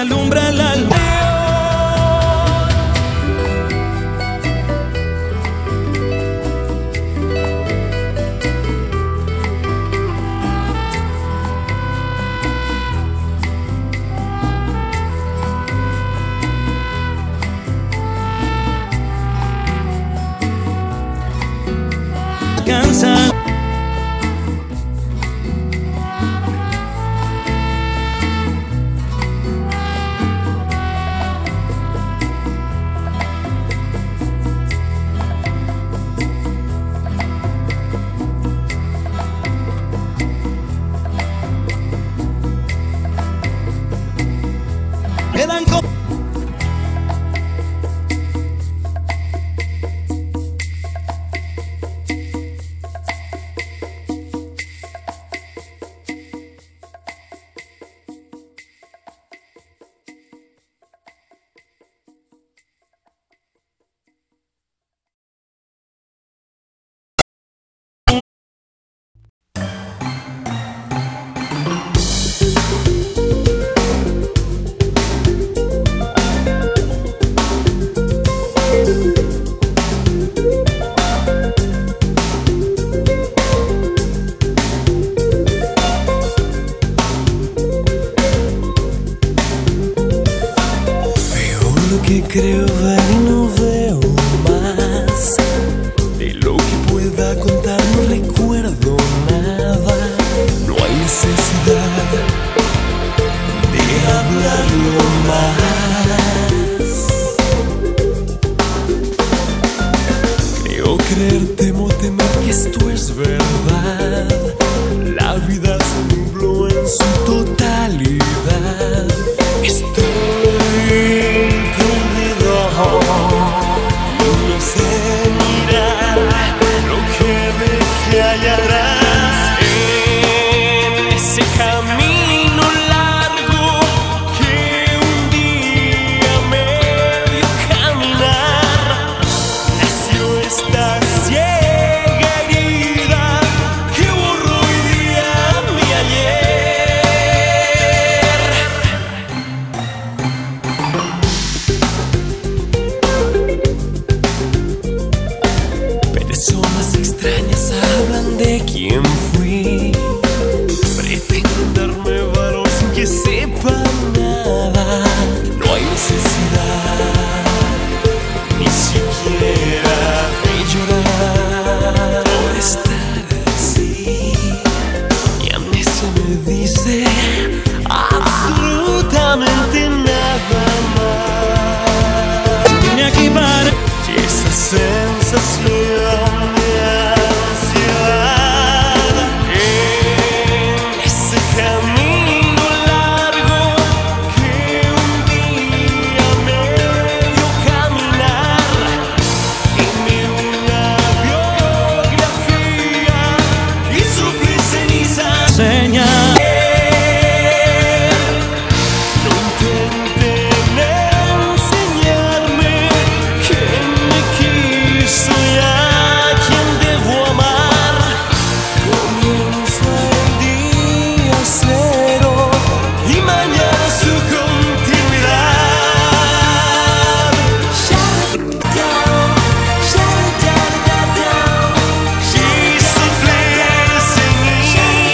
alumbra el alma. Cansado que creo ver y no veo más. De lo que pueda contar no recuerdo nada. No hay necesidad de hablarlo más. Creo creer, temo temer que esto es verdad. La vida se dice absolutamente nada más. Vine aquí para esa sensación.